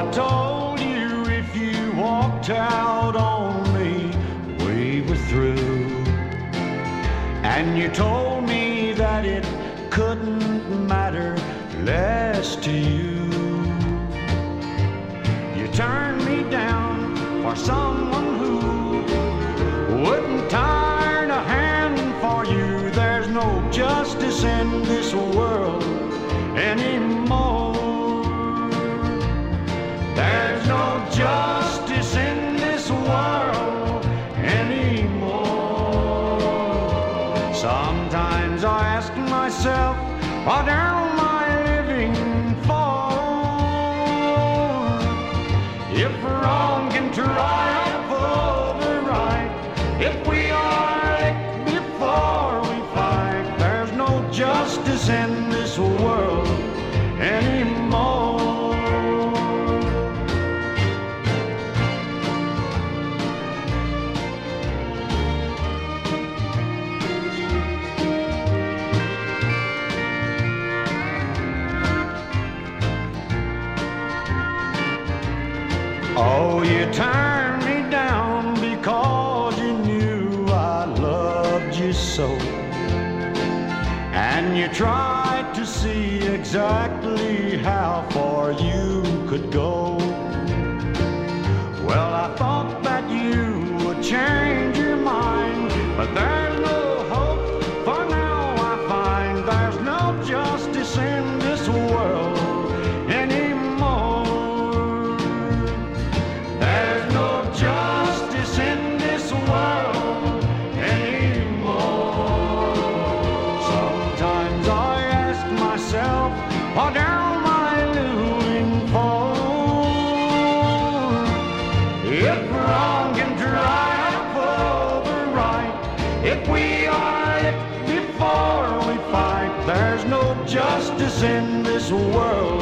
I told you if you walked out on me, we were through. And you told me that it couldn't matter less to you. You turned me down for someone who wouldn't turn a hand for you. There's no justice in this world anymore. I ask myself, am I Oh, you turned me down because you knew I loved you so. And you tried to see exactly how far you could go. Myself, what am I living? If wrong can triumph over right, if we are licked before we fight, there's no justice in this world.